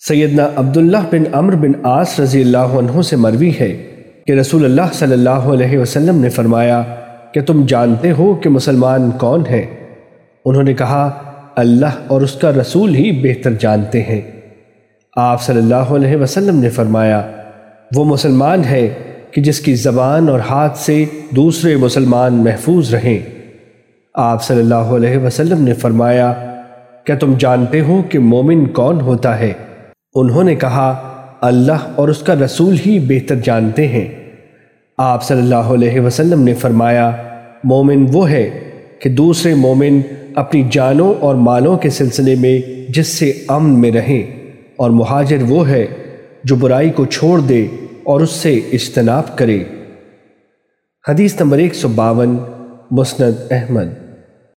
سیدنا عبداللہ بن عمر بن عاص رضی اللہ عنہ سے مروی ہے کہ رسول اللہ صلی اللہ علیہ وسلم نے فرمایا کہ تم جانتے ہو کہ مسلمان کون ہیں۔ انہوں نے کہا، اللہ اور اس کا رسول ہی بہتر جانتے ہیں۔ آپ صلی اللہ علیہ وسلم نے فرمایا، وہ مسلمان ہے کہ جس کی زبان اور ہاتھ سے دوسرے مسلمان محفوظ رہیں۔ آپ صلی اللہ علیہ وسلم نے فرمایا، کیا تم جانتے ہو کہ مومن کون ہوتا ہے؟ انہوں نے کہا، اللہ اور اس کا رسول ہی بہتر جانتے ہیں۔ آپ صلی اللہ علیہ وسلم نے فرمایا، مومن وہ ہے کہ دوسرے مومن اپنی جانوں اور مالوں کے سلسلے میں جس سے امن میں رہیں، اور مہاجر وہ ہے جو برائی کو چھوڑ دے اور اس سے اجتناب کرے۔ حدیث نمبر ایک سو باون، مسند احمد۔